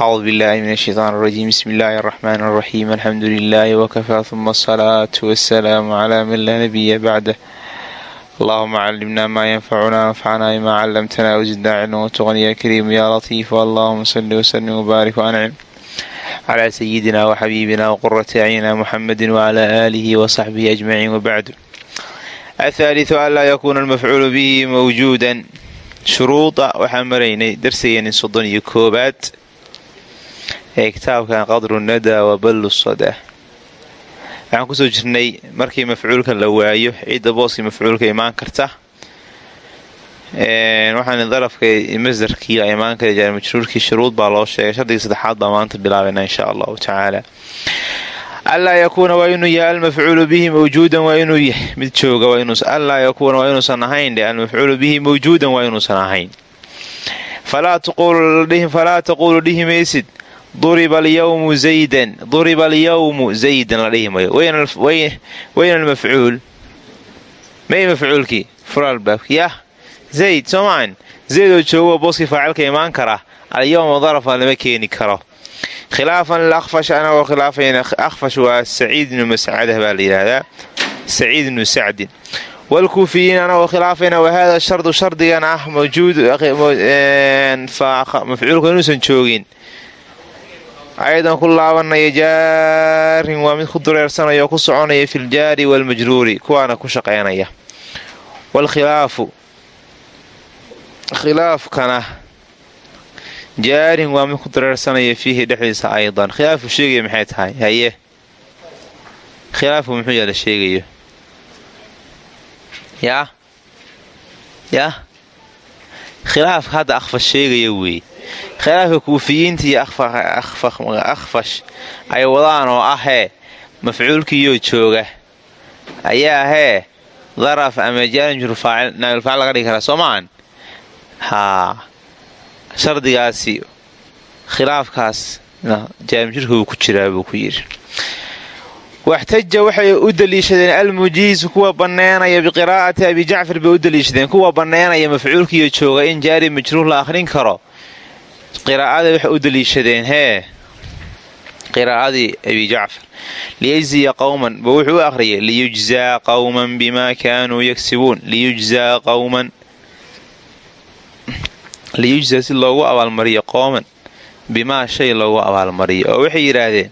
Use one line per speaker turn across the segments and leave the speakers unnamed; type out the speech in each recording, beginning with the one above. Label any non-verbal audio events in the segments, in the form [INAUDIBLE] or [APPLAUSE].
أعوذ بالله من الشيطان الرجيم بسم الله الرحمن الرحيم الحمد لله وكفى ثم الصلاة والسلام على من لا نبي بعده اللهم علمنا ما ينفعنا وانفعنا بما علمتنا وزدنا علما وتغني يا كريم يا لطيف اللهم صل وسلم وبارك وأنعم على سيدنا وحبيبنا وقرة أعيننا محمد وعلى آله وصحبه أجمعين وبعد الثالث ألا يكون المفعول به موجودا shuruuda waxaan maraynay darsigeenii soddon iyo koobaad ee kitaabkan qadru nada wa ballu waxaan ku soo jirnay markii mafcuulka la waayo cidda booskii mafcuulka imaan karta. Waxaan darafka masdarkii imaan kara jaar majruurkii shuruud baa loo sheegay. Shardigii saddexaad baa maanta bilaabayna insha allahu tacaala. Anlaa yakuuna waa inuu yahay almafcuulu bihi mawjuudan waa inuu yahay. Mid jooga anlaa yakuuna waa inuusan ahayn dhe almafcuulu bihi mawjuudan waa inuusan ahayn. Falaa taquulu dhihi maysid duriba alyawmu zaydan. Duriba alyawmu zaydan la dhihi mayo wayna almafcuul may mafcuulkii furaalbaabki yah zayd soomaan zayd oo joogo booskii faacilka imaan kara. Alyawma darafa lama keeni karo. Khilaafan liakfash anagoo khilaafayna. Akfash waa saciid ibnu mascadah baa la yidhaahdaa. Saciid ibnu sacdin wlkuufiyiin anagoo khilaafayna wahada shardu shardigan ah mafcuulku inuusan joogin ayadan ku laabanaya jaarin waa mid ku dureersanaya oo ku soconaya fi ljaari waalmajruuri kuwaana ku shaqaynaya wlkhilaafu khilaafkana jaarin waa mid ku dareersanaya fiihi dhexdiisa aydan khilaafu sheegaya maxay tahay haye khilaafku muxuu yaalla sheegayo yaa yaa khilaafka hadda akhfash sheegaya weeye khilaafka kuufiyiinta iyo akhfash ay wadaan oo ahee mafcuulkiiyoo jooga. Ayaa ahee daraf ama jaarinjurnaayulfaacil laga dhigi karaa soo maahan shardigaasi khilaafkaas jaamijirka uu ku jiraa buu ku yidhi. Waxtaja waxay u daliishadeen almujiisu kuwa banneynaya biqiraa'ati abi jacfar bay u daliishadeen kuwa banneynaya mafcuulkiiyo jooga in jaari karo qiraa'ada waxay u daliishadeen hee qiraa'adii abi jacfar. Liyajziya qowman ba wuxuu u akhriyay liyujzaa qowman bimaa kaanuu yagsibuun liyujzaa qowman liyujzaa si loogu abaalmariyo qooman bimaa shay loogu abaalmariyo. Oo waxay yidhaahdeen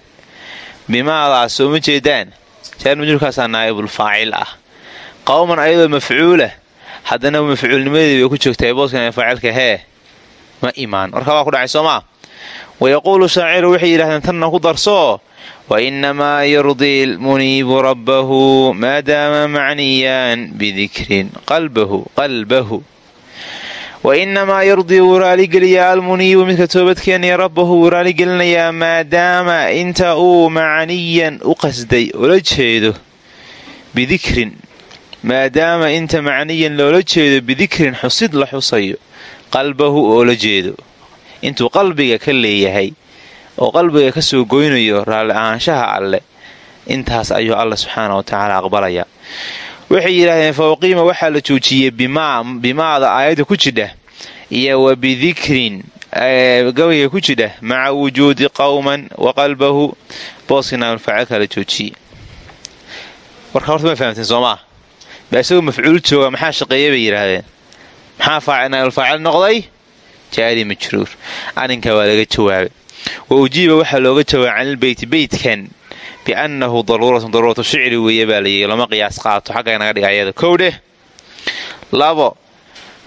bimaadaas soo ma jeedaan? Jaar majruurkaasaa naa'ibul faacil ah. Qowman ayadoo mafcuulah haddana mafcuulnimadeedi bay ku joogtaa booskan faacilka hee ma imaan. Warkaa waa ku dhacay soo maa wayaquulu shaaciru waxay yidhahdeen tanna ku darsoo wa innamaa yurdii lmuniibu rabbahu maadaama macniyaan bidikrin qalbahu qalbahu. Wa innamaa yurdii wuu raaligeliyaa almuniibu midka toobadkeenaya rabbahu wuu raaligelinayaa maadaama inta uu macniyan u qasday oola jeedo bidikrin maadaama inta macniyan loola jeedo bidikrin xusid la xusayo qalbahu oola jeedo. Intuu qalbiga ka leeyahay oo qalbiga ka soo goynayo raalli ahaanshaha alle intaas ayuu alla subxaana wa tacaala aqbalaya. Waxay yidhaahdeen fawqiima waxaa la joojiyey bimaada aayadda ku jidha iyo wa bidikrin gabayga ku jidha maca wujuudi qowman wa qalbahu. Booskii naamulfaacilka la joojiyey. Warka horta ma fahamteen soomaa ba isagoo mafcuul jooga maxaa shaqeeya bay yidhaahdeen maxaa naamulfaacil noqday? Jaari majruur. Arrinkaa waa laga jawaabay. Wa ujiiba waxaa looga jawaabay canilbeyti beytkan biannahu daruuratun daruuratu shicri weeye baa layii lama qiyaas qaato xagga naga dhiga ayada. Dheh labo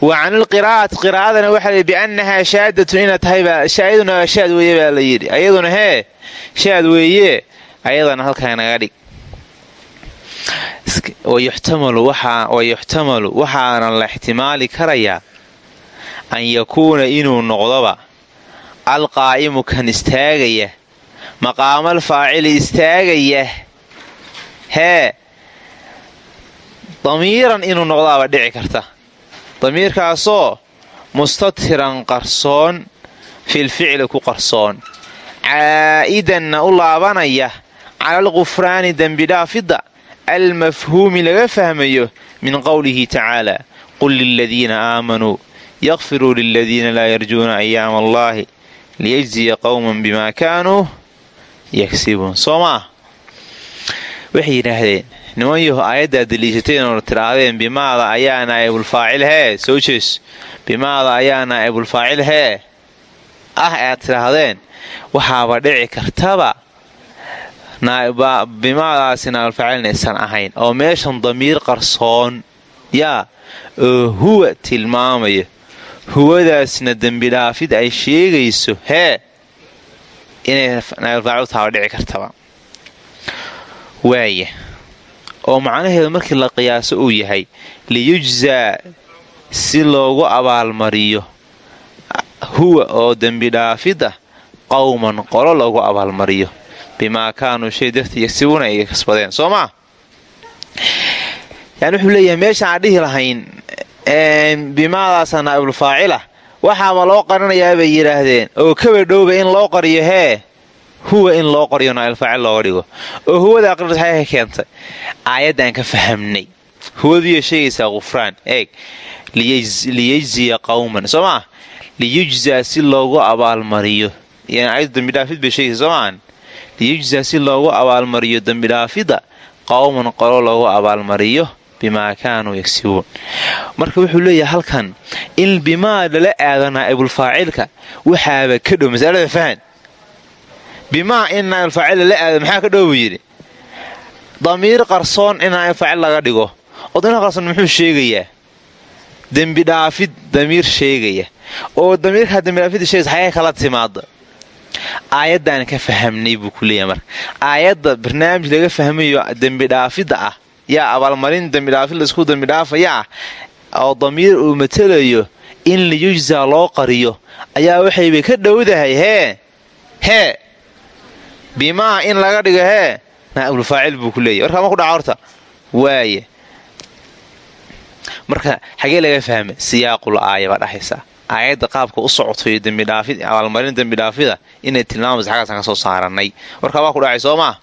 wa canilqiraa'ati qiraa'adana waxaa layidhi biannahaa shaadatun ina tahay shaaduna shaad weeye baa la yidhi. Ayaduna hee shaad weeye ayadana halkaa naga dhig wayuxtamalu waxaana la ixtimaali karayaa an yakuuna inuu noqdoba alqaa'imu kan istaagaya maqaamal faacili istaagaya. Hee damiiran inuu noqdaaba dhici karta. Damiirkaasoo mustatiran qarsoon filficli ku qarsoon. Caa'idanna u laabanaya cala alqufraani dembidhaafidda almafhuumi laga fahmayo min qowlihi tacaala qul liladiina aamanuu yakfiruu liladiina laa yarjuuna ayaama allaahi liyajziya qowman bimaa kaanuu yagsibuun soo maa waxay yidhaahdeen niman yaho aayaddaa daliishateen oo tidhaahdeen bimaada ayaa naa'ibulfaacil hee? Soo jees bimaada ayaa naa'ibulfaacil hee? Ah aad tidhaahdeen waxaaba dhici kartaba bimaadaasi naa'ibulfaacilna isan ahayn oo meeshan damiir qarsoon yaa oo huwa tilmaamaya huwadaasna dembidhaafid ay sheegayso hee inay naa'ibulfaacil taaba dhici kartaba. Waaya oo macnaheedu markii la qiyaaso uu yahay liyujzaa si loogu abaalmariyo huwa oo dembi dhaafid ah qowman qolo loogu abaalmariyo bimaa kaanuu shay dartii yagsibuuna ay kasbadeen soo maa yani wuxuu leeyahay meesha aan dhihi lahayn bimaadaasa naa'ibulfaacila waxaaba loo qarinayaa bay yidhaahdeen oo kaba dhowba in loo qariyo hee huwa in loo qoriyo naa'ilfaacil looga dhigo. Oo huwada aqrinta xay ka keentay. Aayaddan ka fahamnay. Huwadiiyo sheegaysaa qufraan eeg liyajziya qawman. Soo maa liyujzaa si loogu abaalmariyo. Ayaddu dambidhaafid bay sheegaysa soo maan liyujzaa si loogu abaalmariyo dembidhaafida qowman qolo loogu abaalmariyo bimaa kaanuu yagsibuun marka wuxuu leeyahay halkan in bimaa lala aado naa'ibulfaacilka waxaaba ka dhow masalada fahan bimaa in naa'ibulfaacil lala aado maxaa ka dhow buu yidhi? Damiir qarsoon in naa'ibulfaacil laga dhigo. Oo damiir qarsoon muxuu sheegayaa? Dembi dhaafid damiir sheegaya. Oo damiirkaa dembidhaafidda sheegaysa xagee kala timaada aayaddan ka fahamnay buu ku leeyahay marka. Aayadda barnaamij laga fahmayo dembidhaafidda ah yaa abaalmarin dembidhaafid la isku dembidhaafaya oo damiir uu matelayo in liyujzaa loo qariyo ayaa waxaybay ka dhowdahay hee hee bimaa in laga dhigo hee naa'ibulfaacil buu ku leeyahy warkaa ma ku dhaca horta? Waaye. Marka xagee laga fahma siyaaqul aaya baa dhahaysaa aayadda qaabka u socotayo dembidhaafid abaalmarin dembidhaafida inay tilmaamaysa xaggaasaan ka soo saaranay warkaa waa ku dhacay soo maa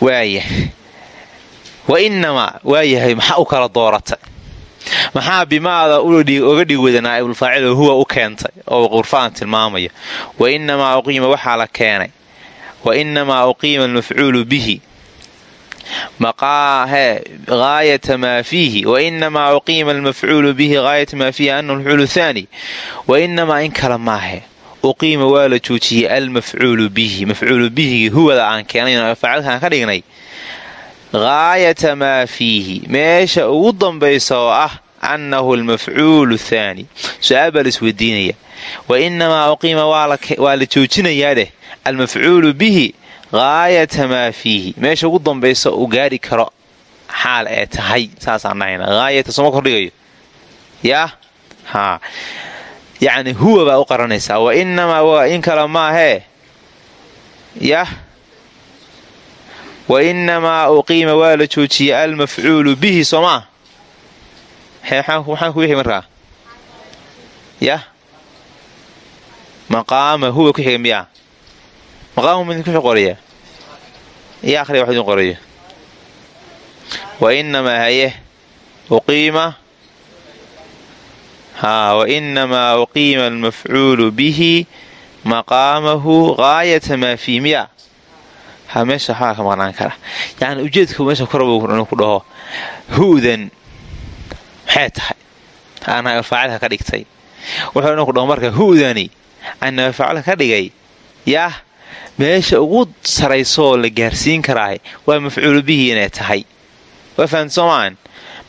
waaya wa inamaa maxaa u kala doorata maxaa bimaada oga dhig wada oo huwa u keentay oo qurfaan tilmaamaya? Wa inamaa uqiima waxaa la keenay. Wa inamaa uqiima almafcuulu bihi gaayata maa fiihi wainamaa uqiima almafcuulu bihi gaayata maa fiihi anahu mafcuulu thaani wainamaa in kale maahe uqiima waa la joojiyey almafcuulu bihi mafcuulu bihigii huwada aan keenay faacilkaan ka dhignay gaayata maa fiihi meesha ugu dambaysa oo ah annahu almafcuulu thaani su'aal baa la isweydiinaya wainamaa uqiima waa la joojinayaa dheh almafcuulu bihi gaayata maa fiihi meesha ugu dambaysa uu gaari karo xaal ee tahay saasaan dhahayna haayata sooma kordhigayo yaa haa yacni huwa baa u qaranaysaa wa inamaa waa in kale maahee yah wa inamaa uqiima waa la joojiyey almafcuulu bihi soomaa maxaan ku wixi markaa yah maqaama huwa ku xiga miyaa maqaama midinku qoraya iyo akhriya wax idin qorayo wa inamaa haye uqiima haa wa inamaa uqiima almafcuulu bihi maqaamahu gaayata maa fii miya ha meesha waxbaa ka maqnaan kara yacni ujeedka meesha korbu ku dhaho hu'dan maxay tahay aanaa faacilka ka dhigtay wuxuu anaa dhigay yaah meesha ugu saraysooo la gaarsiin karaahe waa mafcuulu bihi inay tahay. Waa fahamta soomaan?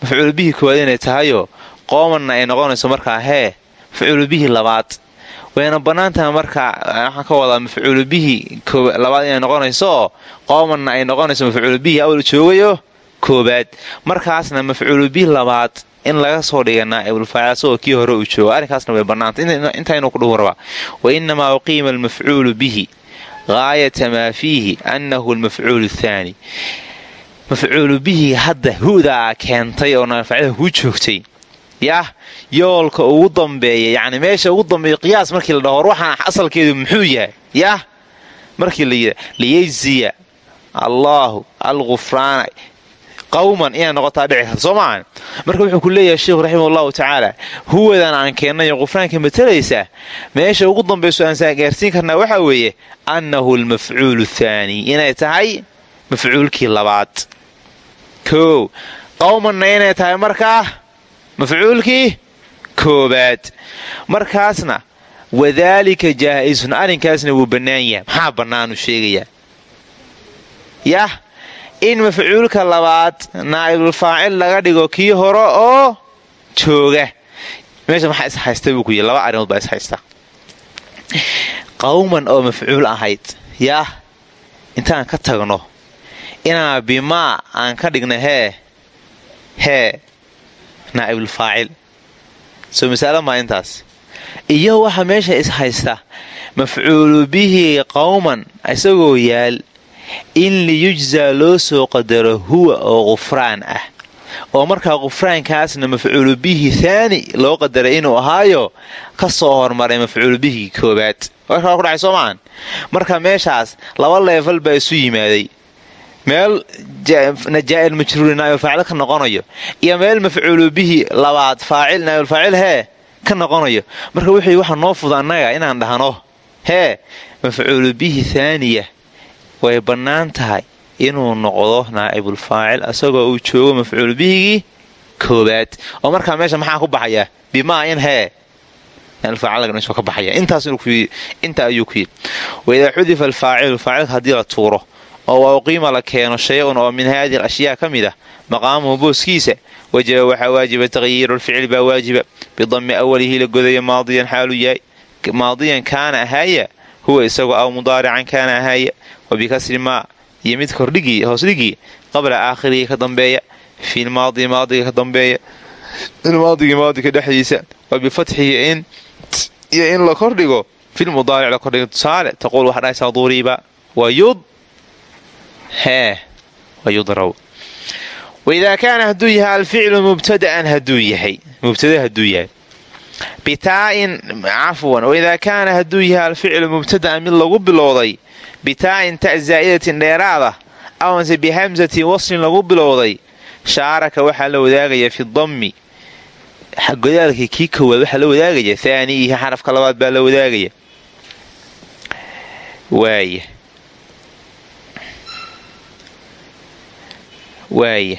Mafcuulu koowaad inay tahayoo qoomanna ay noqonayso markaa hee mafcuulu labaad. Wayna bannaantaha markaa waxaan ka wadaa mafcuulu labaad inay noqonaysooo qoomanna ay noqonayso mafcuulu awal joogayo koobaad markaasna mafcuulu bihi labaad in laga soo dhiga naa'ibulfaacil asagoo kii hore uu joogo arrinkaasna way bannaanta intaynuu ku dhuhu rabaa wa inamaa uqiima almafcuulu bihi gaayata maa fiihi annahu almafcuulu thaani mafcuulu bihi hadda hu'daa keentay oo naa'ibulfaacilka kuu joogtay yah yoolka ugu dambeeya yacni meesha ugu dambeeya qiyaas markii la dhaho war waxaan asalkeedu muxuu yahay yah markii la liyajziya allaahu algufraana qawman inay noqotaa dhici karta marka wuxuu ku leeyahay sheikhu raximah allahu tacaala huwadan aan keennay qufraanka matalaysa meesha ugu dambayso aan gaarsiin karnaa waxaa weeye annahu almafcuulu thaani. Inay tahay mafcuulkii labaad. Koow qawmanna inay tahay markaa mafcuulkii koobaad markaasna wadaalika jaa'isun arrinkaasna wuu bannaan yahay. Maxaa bannaanu sheegayaa? Yah in mafcuulka labaad naa'ibulfaacil laga dhigo kii hore oo jooga. Meesha maxaa is haysta buu ku yidhi? Laba arrimood baa is haysta qawman oo mafcuul ahayd yaah intaan ka tagno inaan bimaa aan ka dhigna hee hee naa'ibulfaacil soo masalo maa intaas. Iyo waxa meesha is haysta mafcuulu bihi qawman isagoo yaal in liyujzaa loo soo qadaro huwa oo qufraan ah. Oo markaa qufraankaasna mafcuulu bihi thaani loo qadaray inuu ahaayo ka soo hormaray mafcuulu bihi koobaad warkaa ku dhacay soo maahan marka meeshaas laba leefal baa isu yimaaday. Meel najaa'il majruuri naa'ibulfaacil ka noqonayo iyo meel mafcuulu bihi labaad faacil naa'ibulfaacil hee ka noqonayo. Marka wuxuu waxa noo fuda annaga inaan dhahno hee mafcuulu bihi thaaniya way bannaan tahay inuu noqdo naa'ibulfaacil asagoo uu joogo mafcuul bihigii koobaad oo markaa meesha maxaa ku baxaya? Bimaa hee. Ka ayuu ku yidhi waidaa xudifa alfaacilu faacilka haddii la tuuro oo wauqiima la keeno shay-un oo min haadihi ashyaa ka mid ah maqaamuhu booskiisa wajaba waxaa waajiba taqyiiru lficli baa waajiba. Bidami awalihi la godaya maadiyan xaalu yahay. Maadiyan kaana ahaaya huwa isagoo aw mudaarican kaana ahaaya wabikasri maa iyo mid kordhigii hoosdhigii qabla aakhirihi ka dambeeya filmaadi maadiga ka dambeeya ilmaadigii maadiga dhexdiisa wa bifatxihi in iyo in la kordhigo filmudaaric la kordhigo tusaale taquul waxaa dhahaysaa duriba wayud hee wayudraw waidaa kaana hadduu yahay alficlu mubtada'an haduu yahay mubtada hadduu yahay bitaa'in bitaa'in ta zaa'idatin dheeraada awanse bihamsati waslin lagu bilowday shaaraka waxaa la wadaagaya fi dammi. Godaalkii kii waxaa la wadaagaya haaniihi xarafka labaad baa la wadaagaya. Waaya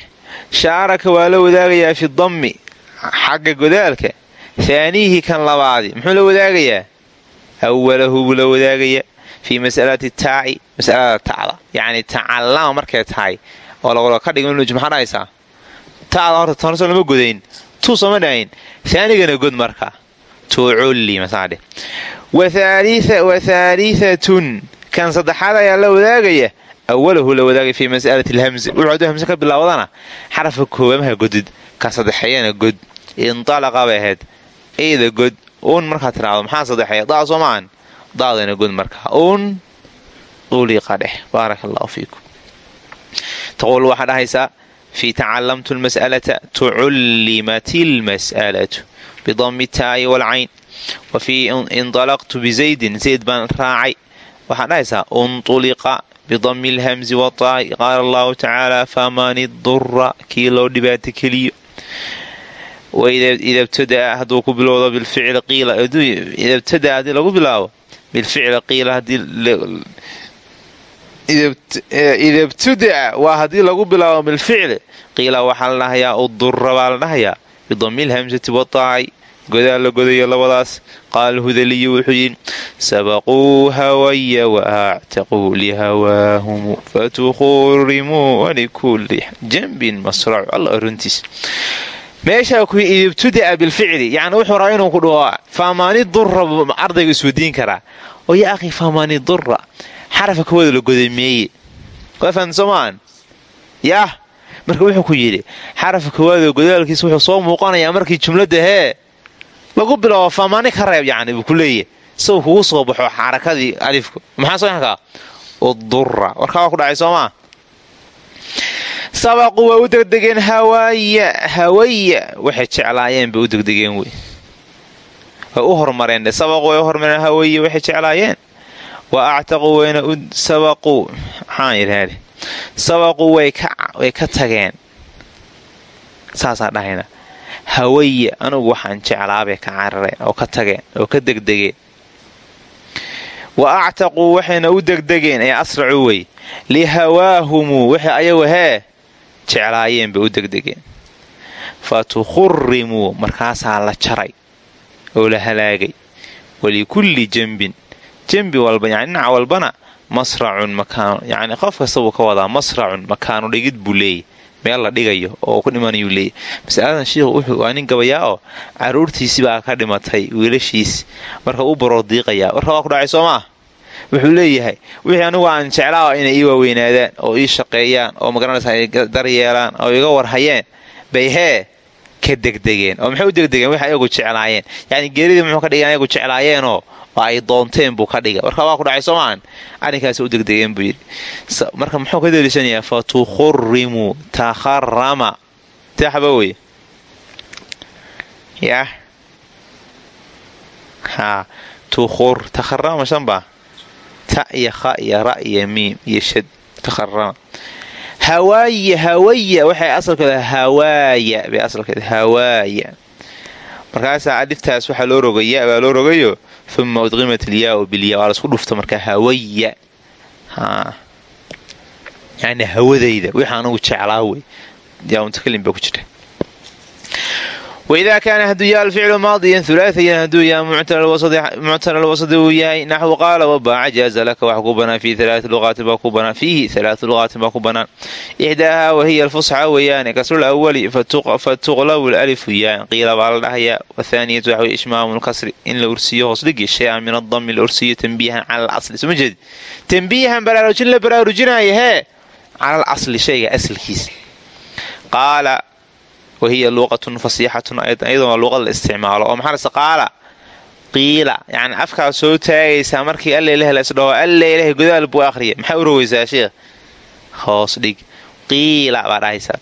shaaraka waa la wadaagayaa fi dammi xagga godaalka haaniihi kan labaadi muxuu la wadaagayaa? Awalahu buu la wadaagayaa fii masalati taaci masalada tacda yacni tacallama markay tahay oo lagolo ka dhigo inuj maxaa dhahaysaa tacda horta toonso lama godayn tuu sooma dhahayn haanigana god marka tuculli masaadhe wa haaliatun kan saddexaad ayaa la wadaagaya awalahu la wadaagay fii masalati alhamsi wuxuu hadduu hamse ka bilaawdana xarafka koobamaha godid ka saddexeeyana god indalaqa bay ahayd eyda god uun markaa tiraado maxaa saddexeeya daa soo maahan daadana god markaa uun uliqa dheh baaraka allahu fiikum. Taquul waxaa dhahaysaa fii tacalamtu lmas'alata tucullimat ilmas'alatu bidami taa'i walcayn wa fii indalaqtu bizaydin zayd baan raacay. Waxaa dhahaysaa untuliqa bidami lhamsi wataa'i qaala allahu tacaala famani dura kii loo dhibaato keliyo ida btadaa hadduu ku bilowdo bilficli qiila. Ida btadaa haddii lagu bilaabo bilficli qiila ida btudaa waa haddii lagu bilaabo bilficli qiila waxaa la dhahayaa udura baa la dhahayaa bidami lhamsati wataa'i godaa la godayo labadaas qaala hudaliyu wuxuu yidhi sabaquu hawaya waactaquu lihawaahum fatuqurimuu walikulli janbin masracu alla runtiis meeshaa ku idibtudaa bilficli yani wuxuu rabaa inuu ku dhaho faamaani dura ardayga iswadiin karaa. Oo yaa akhi faamaani dura xarafa kawada la goday meeye waafaan soomaan yaah wuxuu ku yidhi xarafa kowaada godaalkiisa wuxuu soo muuqanayaa markii jumladda hee lagu bilaabo faamaani ka reeb yani buu ku leeyahy isagu kugu soo baxo xarakadii alifka maxaa soo yankaa udura warkaa waa ku dhacay soomaa sabaqu waa u degdegeen hawaaya. Hawaya waxay jeclaayeen bay u degdegeen wey. Way u hormareen dhe sabaqu way u hormareen hawaya waxay jeclaayeen. Wa actaqu wayna u sabaqu. Maxaan yidhahdhe sabaqu way ka tageen. Saasaa dhahayna. Hawaye anugu waxaan jeclaabay ka carareen oo ka tageen oo ka degdegeen. Wa actaquu waxayna u degdegeen. Ee asracu wey. Lihawaahumu wixii ayagu hee jeclaayeen bay u degdegeen. Fa tukhurimuu markaasaa la jaray oo la halaagay. Walikulli jembin jembi walba yani dhinac walbana masracun makaan yani qof kasta wuu ka wadaa masracun makaanu dhigid buu leeyay. Meel la dhigayo oo ku dhimanayuu leeyay. Masaladan shiikhu wuxuu waa nin gabayaa oo caruurtiisi baa ka dhimatay wiilashiis. Marka u baroo diiqayaa warka waa ku dhacay soo maah wuxuu leeyahay wixii anigu aan jeclaa inay ii waaweynaadaan oo ii shaqeeyaan oo magaranaysa ay daryeelaan oo iga warhayeen bay hee ka degdegeen oo maxay u degdegeen? Wixi ayagu jeclaayeen. Yani geeridii muxuu ka dhigeen ayagu jeclaayeenoo oo ay doonteen buu ka dhigay. Warka waa ku dhacay soomaan arrinkaas u degdegeen buu yidhi. Marka muxuu ka deliishanayaa fa takharama taxba wey yah. Ha. Tukhur takharama shanba ta iyo kha iyo ra iyo miim iyo shad takharama hawaaya hawaya waxay asalkeeda hawaaya bay asalkeeda hawaaya. Markaasaa aliftaas waxaa loo rogaya baa loo rogayo uma udqimat ilyaau bilya waa lasku dhufta markaa hawaya yani hawadayda wixii anugu jeclaa wey yaa mutakalim baa ku jira waidaa kaana hadduu yaha alficlu maadiyan hulaaiyan hadduu yaha muctala lwasadi uu yahay naxwu qaala wabaaca jaaza laka wax ku banaan fii alaai luqaatin baa ku banaan fiihi alaau luqaatin baa ku banaan ixdaahaa wahiya alfusxa weeyaane kasrul awali fatuqlabu lalifu yaan qiila baa la dhahayaa wathaaniyatu waxwey ishmaamu lkasri in la ursiyo hoos dhigi shay-an min adami la ursiyo tanbiihan cala alasli soma jeedi tanbiihan baraarujin la baraarujinaya hee cala alasli shayga asalkiisa wahiya luuqatun fasiixatun iyadoo luuqad la isticmaalo oo maxaa qaala qiila yani afkaa soo taagaysaa markii allailah la isdhaho allailah godaal buu akhriya maxaa u rogaysaa sheekh hoos dhig qiila baa dhahaysaa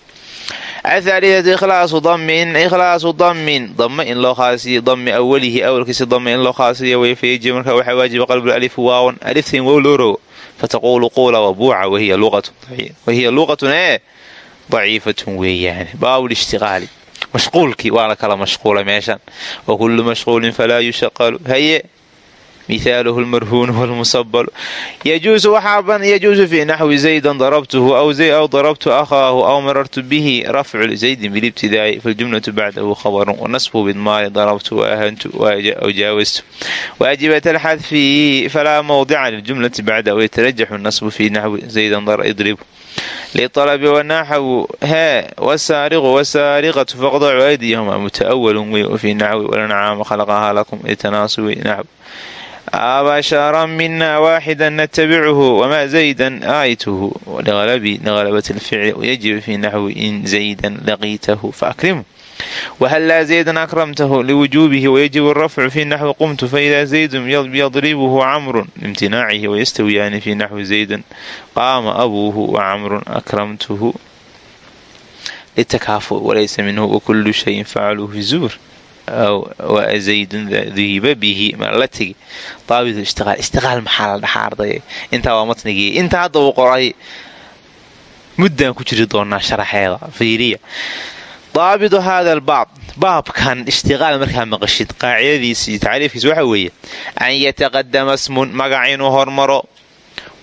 athaalidatu ikhlaasu damin ikhlaasu damin dame in loo khaasiyo dami awalihi awalkiisa dame in loo khaasiyo wayfayaji markaa waxaa waajiba qalbul alifu waawan aliftain wow loo rogo fataquulu quula wabuuca wahiya luuqatun ee daciifatun weeyaan baabulishtiqaali mashquulkii waa la kala mashquulay meeshan wa kullu mashquulin falaa yushaqalu haye mihaaluhu lmarhuunu wlmusabalu yajuusu fii naxwi zaydan darabtuhu aw darabtu akhaahu aw marartu bihi rafcu zaydin bilibtidaa'i faljumlatu bacdahu khabarun wanasbu bidmaali darabtu waahantu aw jaawastu waajibat alxadfi falaa mawdica liljumlati bacdahu yatarajaxu nasbu fii naxwi zaydan idribu lialabi wanaxwu hee wasaariqu wasaariqatu faqdacu aydiyahuma muta'awalun wey wafii naxwi walancaama khalaqahaa lakum itanaasuwi naxw abasharan mina waaxida natabichu wamaa zaydan aaytuhu lialabi lialabat alficli wayajib fii naxwi in zaydan laqiitahu faakrimu whallaa zaydan akramtahu liwujuubihi wayajib arafcu fii naxwi qumtu faida zaydun yadribuhu camrun liimtinaacihi wayastawiyaani fii naxwi zaydan qaama abuuhu wacamrun akramtuhu litakaafu walaysa minhu wakulu shayin facaluuhu fi zuur zaydun diiba bihi ma la tegi daabit ishtiqaal ishtiqaal maxaa la dhaxaa ardaya intaa waa matnigii intaa hadda uu qoray muddaan ku jiri doonaa sharaxeeda fiiriya daabitu hada albaab baabkan ishtiqaal markaa maqashid qaacidadiis iyo tacriifkiis waxa weeye an yataqadama smun magac inuu hormaro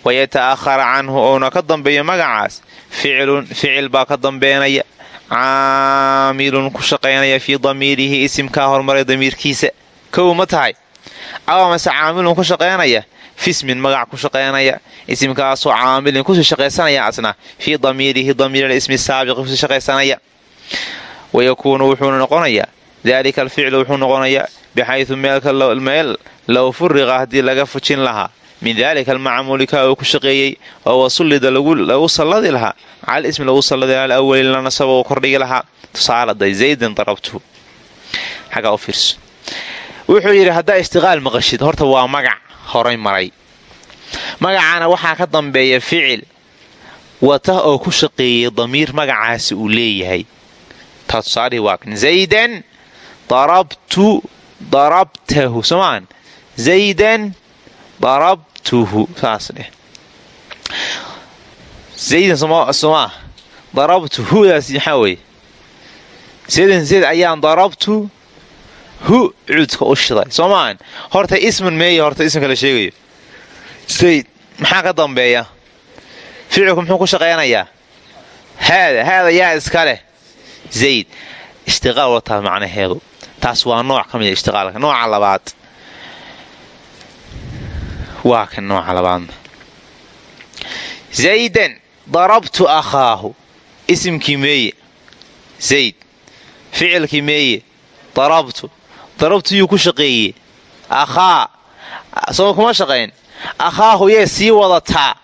wayata'ahara canhu ouna ka dambeeyo magacaas ficilun ficil baa ka dambeynaya caamilun ku shaqaynaya fii damiirihi isimkaa hormaray damiirkiisa kow ma tahay aw mase caamilun ku shaqaynaya fismin magac ku shaqaynaya isimkaasoo caamilin ku sii shaqaysanaya asna fii damiirihi damiir ismi saabiqi ku sii shaqaysanaya wayakuunu wuxuuna noqonayaa daalika alficlu wuxuu noqonayaa bixaydu meel low furiqa haddii laga fujin lahaa min daalika almacmuuli kaa uu ku shaqeeyey oo wasullida lagu salladi lahaa cal ismi lagu salladi al awali la nasaba uu kordhigi lahaa tusaaladay zaydan darabtu wuxuu yidhi haddaa ishtiqaal maqashid horta waa magac horay maray magacaana waxaa ka dambeeya ficil wata oo ku shaqeeyay damiir magacaasi uu leeyahay taa tusaalihi waa kan zaydan darabtu darabtahu somaan zaydan darabtuhu saas dheh zaydan somaa darabtuhudaas maxaa weye zaydan zayd ayaan darabtu hu cuudka u shiday soo maahan horta isman meeye horta ismka la sheegayo zayd maxaa ka dambeeya ficilku muxuu ku shaqaynayaa haada haada yaa iska leh zayd ishtiqaal wataa macnaheedu taas waa nooc ka mida ishtiqaalka nooca labaad waa kan nooca labaadna zaydan darabtu akhaahu isimkii meeye zayd ficilkii meeye darabtu darabtu yuu ku shaqeeye akhaa soo kuma shaqayn akhaahu yee sii wadataa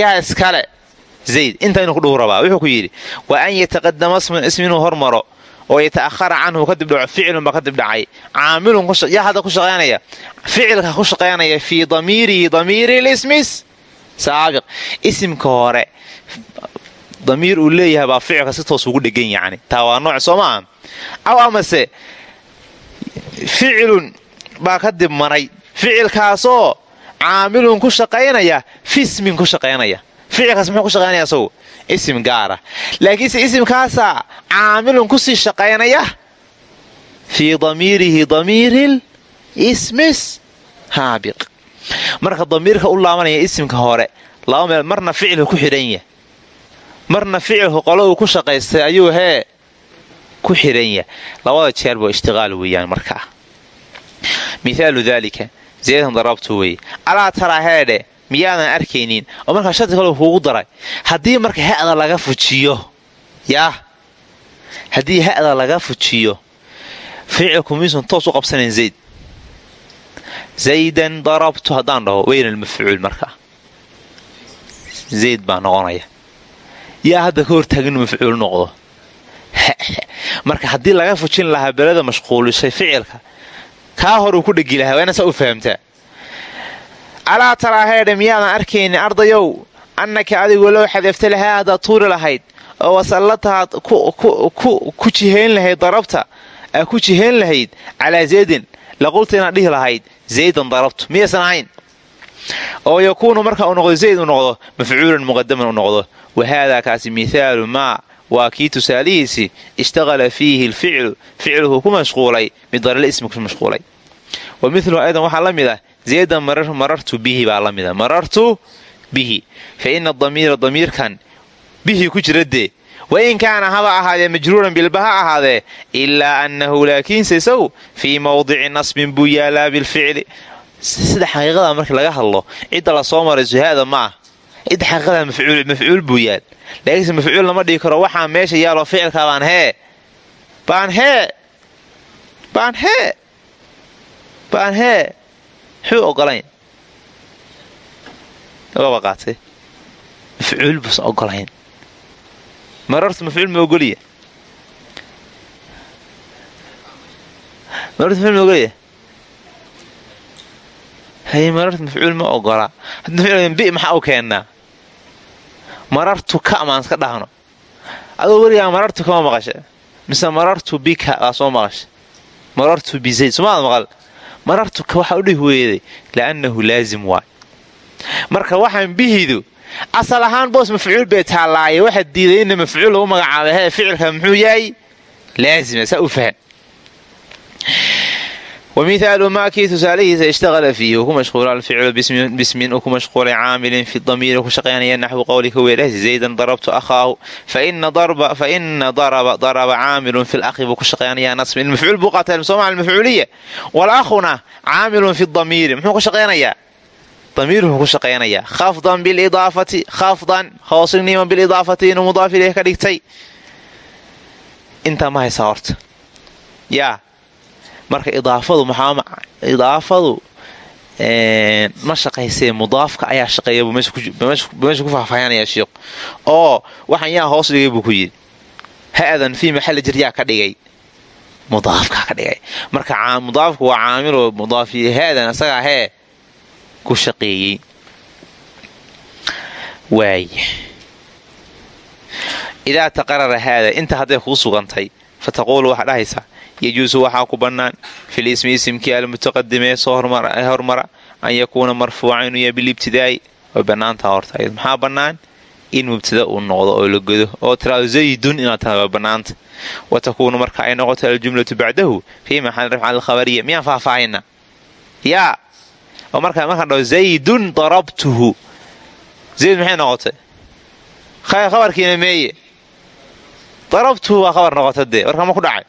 yaa iskale zayd inta inuu ku dhuhu rabaa wuxuu ku yidhi wa an yataqadama ismi inuu hormaro oo yata'ahara canhu kadib dhaco ficilun baa kadib dhacay caamilun yaa hadda ku shaqaynaya ficilka ku shaqaynaya fii damiirihi damiiri lismis saabiq isimka hore damiir uu leeyahay baa ficilka si toos ugu dhegan yacni taa waa nooc soo maaha aw amase ficilun baa kadib maray ficilkaasoo caamilun ku shaqaynaya fismin ku shaqaynaya ficilkaas muxuu ku shaqaynaya isagu isim gaara laakiinse isimkaasaa caamilun ku sii shaqaynaya fii damiirihi damiiril ismis haabiq marka damiirka u laabanaya isimka hore laba meel marna ficilka ku xidhanya marna ficilku qolo uu ku shaqaystay ayuu hee ku xidhanya labada jeerba ishtiqaal weeyaan markaa mihaalu daalika zaydan darabtu weye alaa taraa heedhe miyaadan arkaynin? Oo markaa shardi kale kuugu daray. Haddii marka ha'da laga fujiyo yaah haddii ha'da laga fujiyo ficilku miisun toos u qabsanayn zayd. Zaydan darabtu haddaan dhaho weyna almafcuul markaa zayd baa noqonaya. Yaa hadda ka hortaagin mafcuul noqdo. [LAUGHS] Marka haddii laga fujin lahaa beleda mashquulisay ficilka. Kaa hor uu ku dhegi lahaa waa inasaa u fahamtaa alaa taraa heedhe miyaadan arkaynin ardayow annaka adigu low xadafta lahaa haddaad tuuri lahayd oo wasallatahaad ku jihayn lahayd darabta aa ku jihayn lahayd calaa zaydin laqulta dhihi lahayd zaydan darabtu miyaysan ahayn? Oo yakuunu marka uu noqdo zayd uu noqdo mafcuulan muqadaman u noqdo wa haadaa kaasi mihaalu maa waa kii tusaalihiisii ishtaqala fiihi lficlu ficluhu ku mashquulay midalal ismi ku mashquulay. Wa miluhu aydan waxaa la mid ah zaydan marartu bihi baa la mida marartu bihi fa ina damiira damiirkan bihi ku jira dee wain kaana haba ahaadee majruuran bilba ha ahaadee ilaa annahu laakiinse isagu fii mawdici nasbin buu yaalaa bilficli sida xaqiiqada marka laga hadlo cidda la soo maray suhaada ma ah cidda xaqiiqada mafcuul buu yaal laakiinse mafcuul lama dhigi karo waxaa meesha yaaloo ficilka baan hee baan hee baan hee muxuu ogolayn. Waba qaatay mafcuul buusan ogolayn. Marartu mafcuul ma ogoliya marartu mafcuul ma ogoliya haye marartu mafcuul ma ogola. Bi maxaa u keennaa marartu ka maan iska dhahno. Adoo werigaa marartu kama maqasha mise marartu bika baa soo maqasha marartu bizayd somaad maqal marartuka waxaa u dhihi weeday li'annahu laazim waay. Marka waxaan bihidu asal ahaan boos mafcuul bay taallaaye waxaa diiday ina mafcuul lagu magacaabay hee ficilka muxuu yahay? Laazima saa u fahan wmihaalu maa kii tusaalihiisa ishtaqala fiihi ku mashquula alficlu bismin uu ku mashquulay caamilin fi damiiri ku shaqaynaya naxwi qowlika weelahsi zaydan darabtu akhaahu faina daraba caamilun fi lakhi buu ku shaqaynayaa nasbin mafcuul buu qaata sooma mafcuuliya walakhuna caamilun fi damiiri muxuu ku shaqaynayaa damiiruhu ku shaqaynayaa khafdan bilidaafati khafdan hoosnimo bilidaafati inuu mudaaf ileyh ka dhigtay intaa ma haysaa horta yaa marka idaafadu maxaa idaafadu ma shaqaysee mudaafka ayaa shaqeeya meesha ku faahfaahinaya sheikhu oo waxaan yaa hoos dhigay buu ku yidhi ha'dan fii maxalli jir yaa ka dhigay. Mudaafkaa ka dhigay. Marka mudaafku waa caamiloo mudaafi ha'dan isagaa hee ku shaqeeyey. Waay. Idaa taqarara haada inta hadday kuu sugantay fa taquulu waxaa dhahaysaa yajuusu waxaa ku bannaan fil ismi isimkii almutaqadimee soo hormara an yakuuna marfuuca inuu yahay bilibtidaa'i way bannaantaha horta maxaa bannaan in mubtada uu noqdo oo la godo oo tiraado zaydun inaad tahay waa bannaanta wa takuunu marka ay noqoto aljumlatu bacdahu fii maxali rafca alkhabariya miyaan faahfaahina yaa oo markaa markaan dhaho zaydun darabtuhu zayd maxay noqotay khabarkiina meeye darabtuhu waa khabar noqota dee warkaa ma ku dhacay.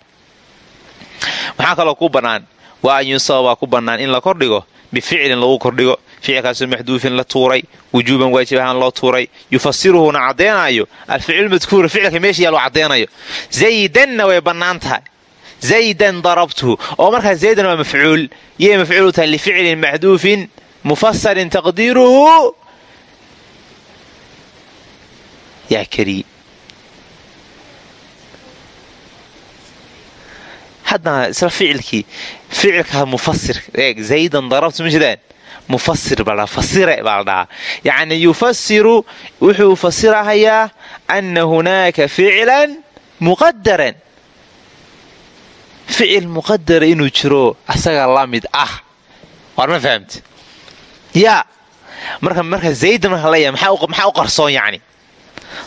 Maxaa kaloo ku bannaan waa an yusaba waa ku bannaan in la kordhigo bificlin lagu kordhigo ficilkaasoo maxduufin la tuuray wujuuban waajib ahaan loo tuuray yufasiruhuna caddeenaayo alficlu madkuura ficilka meesha yaa loo caddeenayo zaydanna way bannaan tahay. Zaydan darabtuhu oo markaa zaydan waa mafcuul yay mafcuul u tahay lificlin maxduufin mufasarin taqdiiruhu. Yaa kariye haddana isla ficilkii ficilkaa mufasir eeg zaydan darabtu ma jiraan mufasir baa fasire baa la dhahaa yacni yufasiru wuxuu fasirahayaa ana hunaaka ficlan muqadaran ficil muqadara inuu jiro asaga la ah waar ma fahamti yaa marka marka zaydan marka leeyahay maxaa u qarsoon yacni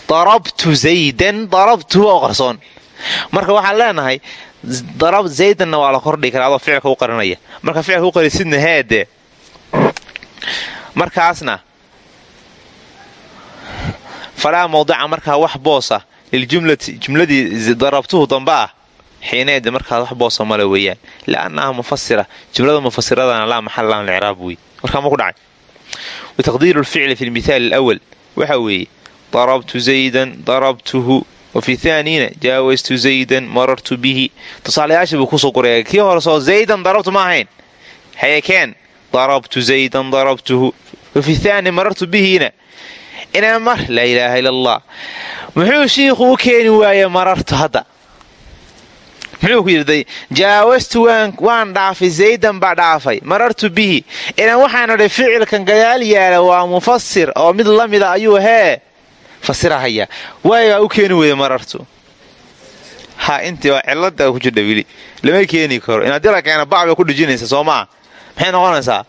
darabtu zaydan darabtu waa u qarsoon marka waxaan leenahay darab zaydanna waa la kordhigi adoo ficilka u qarinaya. Marka ficilka u qarisidna heedee markaasna falaa mawdica markaa wax boosa liljumlati jumladii darabtuhu damba ah xiineede markaas wax boosa male weeyaan. Liannaha mufasira jumlada mufasiradana laa maxal laha licraab wey markaa ma ku dhacay. Wataqdiiru lficli fi lmithaali alawal waxa weeye darabtu zaydan darabtuhu wafi thaaniina jaawastu zaydan marartu bihi. Tusaalayaashii buu ku soo qoraya kii horesoo zaydan darabtu ma ahayn. Hayekeen darabtu zaydan darabtuhu wafi thaani marartu bihiina. Inaa mar laa ilaaha ila allah muxuu shiikhu u keeni waaye marartu hadda? Muxuu ku yidhi jaawastu waan dhaafay zaydan baa dhaafay marartu bihi. Inaan waxaan idhay ficilkan gadaal yaalla waa mufasir oo mid la mida ayuu hee fasirahaya waayaa u keeni weyda marartu. Ha intii waa cilada ku jirdha wili. Lama keeni karo. In haddii la keena bac ku dhijinaysa soo maxay noqonaysaa?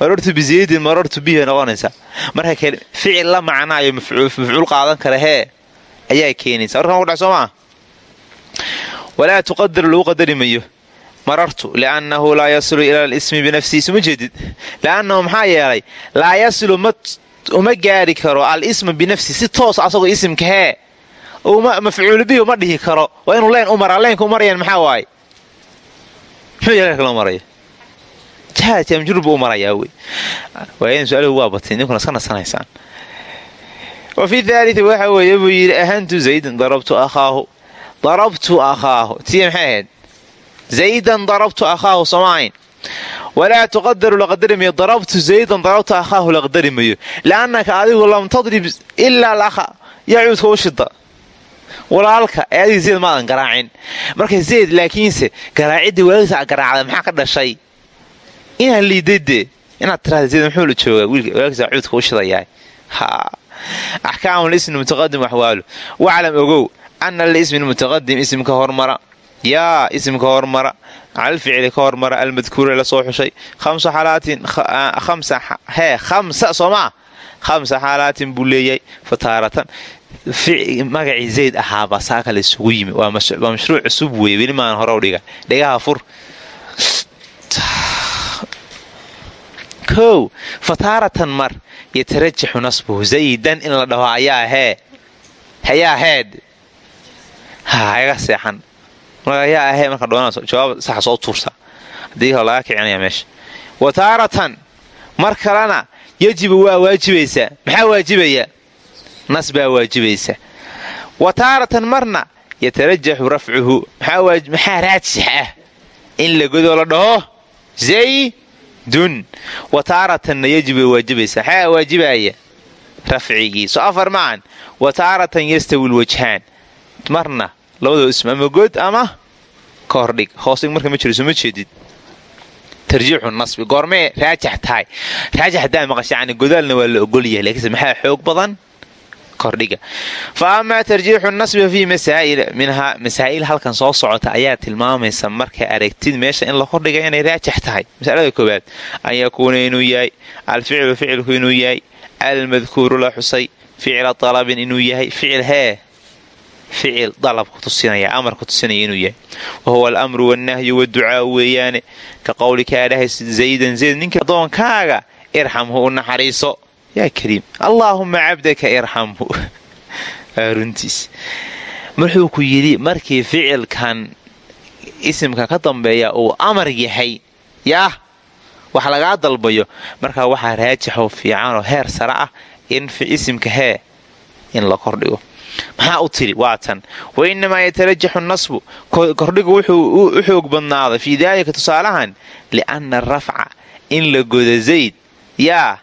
Marartu bizaydin marartu bihi bay noqonaysaa. Marka ficil la macnaayo mafcuul qaadan kara hee. Ayaa keenaysa warkan ku dhac soo maa walaa tuqadar qadari mayo. Marartu liannahu laa yasilu ila lismi binafsihi suma jeedid. Liannahu maxaa yeelay? Laa yasilu uma gaari karo al-isma binafsi si toos asagoo isimka hee mafcuul bihi uma dhihi karo. Waa inuu leyn u maraa leynka u marayaan maxaa waaye? Muxuu leynka loo maraya? Jaajamjur buu u marayaa wey waayan su'aaluhu waa batay ninkuna iska nasanaysaan. Wa fi thaalii waxa weeye buu yidhi ahantu zaydan darabtu akhaahu. Darabtu akhaahu. Tii maxay ahayd? Darabtu akhaahu soomaahayn walaa tuqadaru laqadari mayo darabtu zaydan darabtu akhaahu laqadari mayo liannaka adigu lam tadrib ilaa lakha yacuudka u shida walaalka ee adiga zayd maadan garaacin marka zayd laakiinse garaacidii walaalkiisa garaacda maxaa ka dhashay inaad liidade inaad tiraada zayd muxuu la joogaa walaalkiisa cuudka u shidayahay ha axkaamu lismi mutaqadim axwaalu waclam ogow ana lismi mutaqadim ismka hormara yaa ismka hormara calalficli ka hormara almadkuure la soo xushay hamsa xalaatin hee khamsa soomaa khamsa xaalaatin buu leeyahay fataaratan magacii zayd ahaabaa saaka la isugu yimi waa mashruuc cusub weeye weli maan hore dhiga dhegaha fur kow fataaratan mar yatarajaxu nasbuhu zaydan in la dhaho ayaa hee hayaa heed ha iga seexan yaa ahee marka jawaab saxa soo tuursa haddii kale laga kicinaya meesha. Wa taaratan mar kalena yajibu waa waajibaysaa maxaa waajibaya? Nas waajibaysa wa taaratan marna yatarajaxu rafcuhu. Maxaa raajix ah? In la godoo la dhaho? Zaydun. Wa taaratanna yajibu way maxaa waajibaya? Rafcigii soo afar wa taaratan yastawi lwajhaan marna labadoo ism ama god ama ka hordhig marka ma jiro soo jeedid. Tarjiixu nasbi goormee raajax tahay. Raajax haddaa maqasha yani godaalna waa la ogolyahay laakiinse maxaa xoog badan? Kordhiga fa amaa tarjiixu nasbi fii masaa'il minhaa masaa'il halkan soo socota ayaa tilmaamaysa markay aragtid meesha in la kordhiga inay raajix tahay. Masalada koowaad an yakuuna inuu yahay alficlu ficilku inuu yahay almadkuuru la xusay ficla dalabin inuu yahay ficil hee ficil dalab kutusinaya amar kutusinaya inuu yahay. Wahuwa alamru wannahyu waducaau weeyaane. Ka qowlika adhahay zaydan zayd ninka adoonkaaga irxamhu u naxariiso. Yaa kariim allaahuma cabdaka irxamhu [LAUGHS] runtiis wuxuu ku yidhi markii ficilkan isimka ka dambeeya uu amar yahay yaah wax lagaa dalbayo markaa waxaa raajixoo fiicanoo heer sare ah in isimka hee in la kordhigo maxaa u tiri? Waa tan. Wa innamaa yatarajaxu nasbu kordhigu wuxuu u xoog badnaaday fii daalika tusaalahan lianna arafca in la goda zayd. Yaa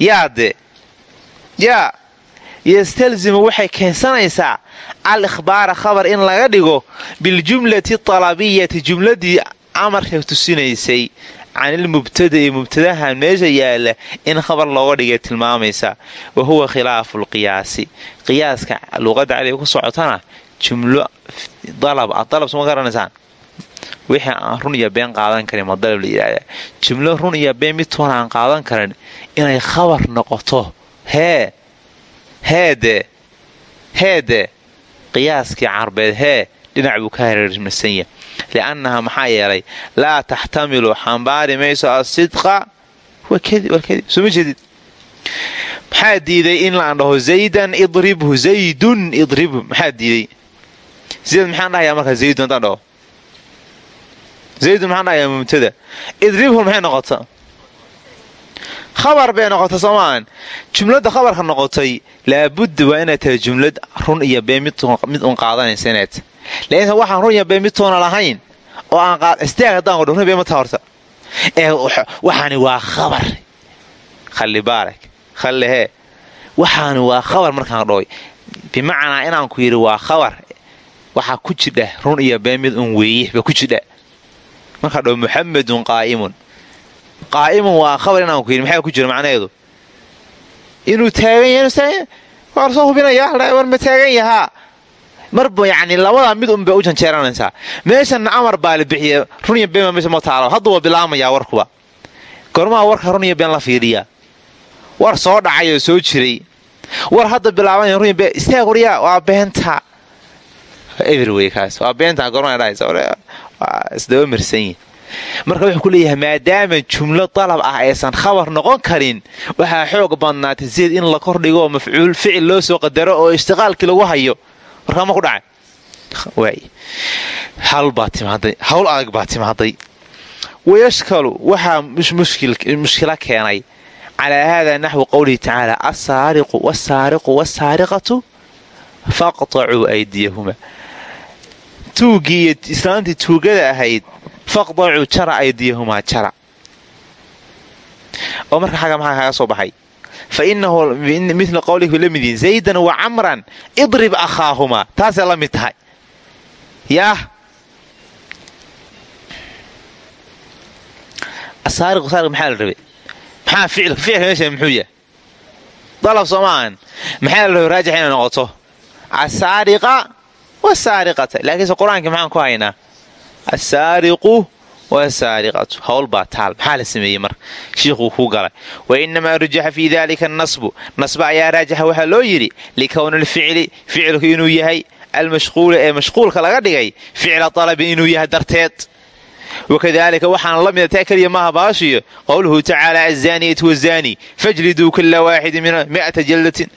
yaa de yaa. Yastalzimu waxay keensanaysaa al ikhbaara khabar in laga dhigo biljumlati talabiyati jumladii amarka tusinaysay canilmubtada'i mubtadahan meesha yaalla in khabar looga dhigay tilmaamaysa wa huwa khilaafu lqiyaasi qiyaaska luuqadda caliga ku socotana jumlo dalab suma garanaysaan wixii aan run iyo been qaadan karin ma dalab la yidhahdaa jumlo run iyo been midtoona aan qaadan karin inay khabar noqoto hee heede heede qiyaaskii carbeed hee dhinac buu ka hareermasanya liannaha maxaa yeelay laa taxtamilu xambaari mayso asidqa maxaa diiday in laan dhaho zaydan idribhu zaydun idribhu maxaa diiday zayd maxaan dhahayaa markaa zaydun haddaan dhaho zaydun maxaan dhahayaa mumtada idribhu maxay noqota khabar bay noqota soomaan jumladda khabarka noqotay laabudda waa inaad tahay jumlad run iyo been mid un qaadanaysa inaad lainta waxaan run iyo been mid toona lahayn oo aan istaag haddaan qodho run been ma taa horta. Ee waxaani waa khabar. Khalli baarak khalli hee. Waxaani waa khabar markaan dhoy bimacnaa inaan ku yidhi waa khabar. Waxaa ku jidha run iyo been mid un weeye ba ku jidha. Markaa dho muxamedun qaa'imun. Qaa'imun waa khabar inaan ku yidhi maxaa ku jira macnaheedu? Inuu taagan yahay waa la soo hubinaya war ma taagan yahaa marba yacni labadaa mid unbay u janjeeranaysaa. Meeshanna amar baa la bixiya run iyo been meesha ma taalo. Hadda waa bilaamayaa warkuba. Gormaha warka run iyo been la fiiriyaa. War soo dhacay oo soo jiray. War hadda bilaabanaya run iyo been istaag waryaa waa beenta. Everway kaas waa beenta gormaa dhahaysa waa isdaba marsanyi marka wuxuu ku maadaama jumlo dalab ah aysan khabar noqon karin waxaa xoog badnaatay sideed in la kordhigo oo mafcuul ficil loo soo qadaro oo ishtiqaalkii lagu hayo warkaa ma ku dhacay. Hawl adag baa timaaday wayashkalu waxaa mushkila keenay. Calaa haada naxwi qowlihi tacaala asaariqu wasaariqu wasaariqatu faqtacuu aydiyahuma. Tuuggii iyo islaantii tuugada ahayd faqdacuu jara aydiyahumaa jara. Oo marka xagga maxaa kaga soo baxay fa inahu mila qowlika la mid yihiin zaydan wa camran idrib akhaahumaa taasay la mid tahay yaah maxaa la rabay maxaa ficilka ficilka meesha muxuu yahay dalab soomaahan maxaa la rabay raajix inay noqoto asaariqa wasaariqata laakiinse qur'aanka maxaan ku haynaa asaariqu wasaariqatu howl baa taal maxaa la sameeyey marka shiikhuu kuu galay wa inamaa rujixa fii dalika nasbu nasba ayaa raajaxa waxaa loo yidhi likowni lficli ficilku inuu yahay almashquula ee mashquulka laga dhigay ficla dalabin inuu yahay darteed wakadalika waxaana la mida taa keliya maaha baashiyo qowluhu tacaala azaaniyatu wazaani fajliduu kula waaxidin min mi'ata jallatin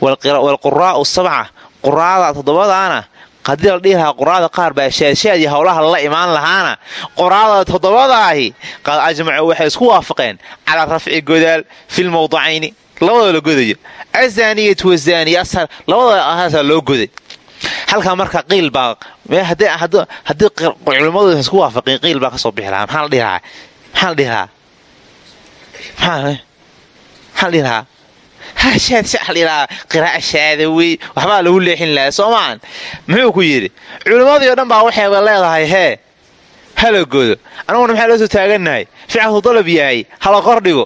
waalquraa'u sabca quraada toddobadaana haddii la dhihi lahaa quraada qaar baa shaadshad iyo howlaha lala imaan lahaana. Qoraada toddobadaahi qad ajmacu waxay isku waafaqeen calaa rafci godaal filmawdacayni labadoo la godayo azaaniyatu wazaaniya labadoo ahaasaa loo goday. Halkaa marka qiil baa haddii culimmadu isku waafaqeen qiil baa ka soo bixi lahaa? Maxaa la dhihi lahaa lahaa lahaa qiraaa shaada wey waxbaa lagu leexin lahaa soomaan muxuu ku yidhi culimmadii dhan baa waxayba leedahay hee hala godo anaguna maxaa loo soo taagannahay ficalku dalab yahay hala kordhigo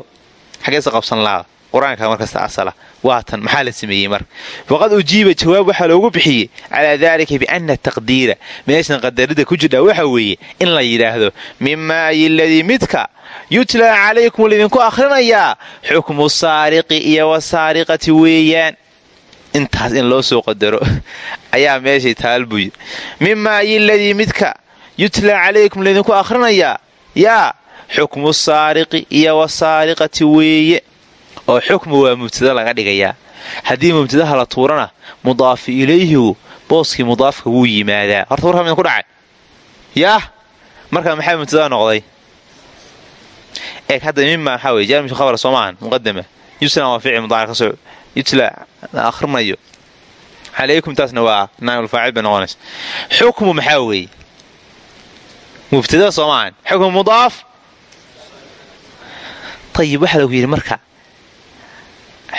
xageese qabsan laada qur'aanka markasta asala waatan maxaa la sameeyey marka waqad ujiiba jawaab waxaa loogu bixiyey calaa daalika biana taqdiira meeshan qadarida ku jirdha waxa weeye in la yidhaahdo mimaa yiladii midka yutlaa calaykum laydinku akhrinayaa xukmu saariqi iyo wasaariqati weeyaan intaas in loo soo qadaro ayaa meeshay taal buu yidhi mimaa yiladii midka yutlaa calaykum laydinku akhrinayaa yaa xukmu saariqi iyo wasaariqati weeye oo xukmu waa mubtada laga dhigayaa. Haddii mubtadaha la tuurana mudaafi ilayhigu booskii mudaafka wuu yimaadaa. Horta warka midin ku dhacay? Yaah! Markaa maxaa mubtada noqday? Eeg hadda mima maxaa weye jaarmishu khabar soo maahan muqadama yuslan waa ficil mudaaric ka soo yutla akrinayo calaykum taasna waa naamulfaacil bay noqonaysa. Xukmu maxaa weeye? Mubtada soo xukmu mudaaf? Ayib waxaa lagu yidhi marka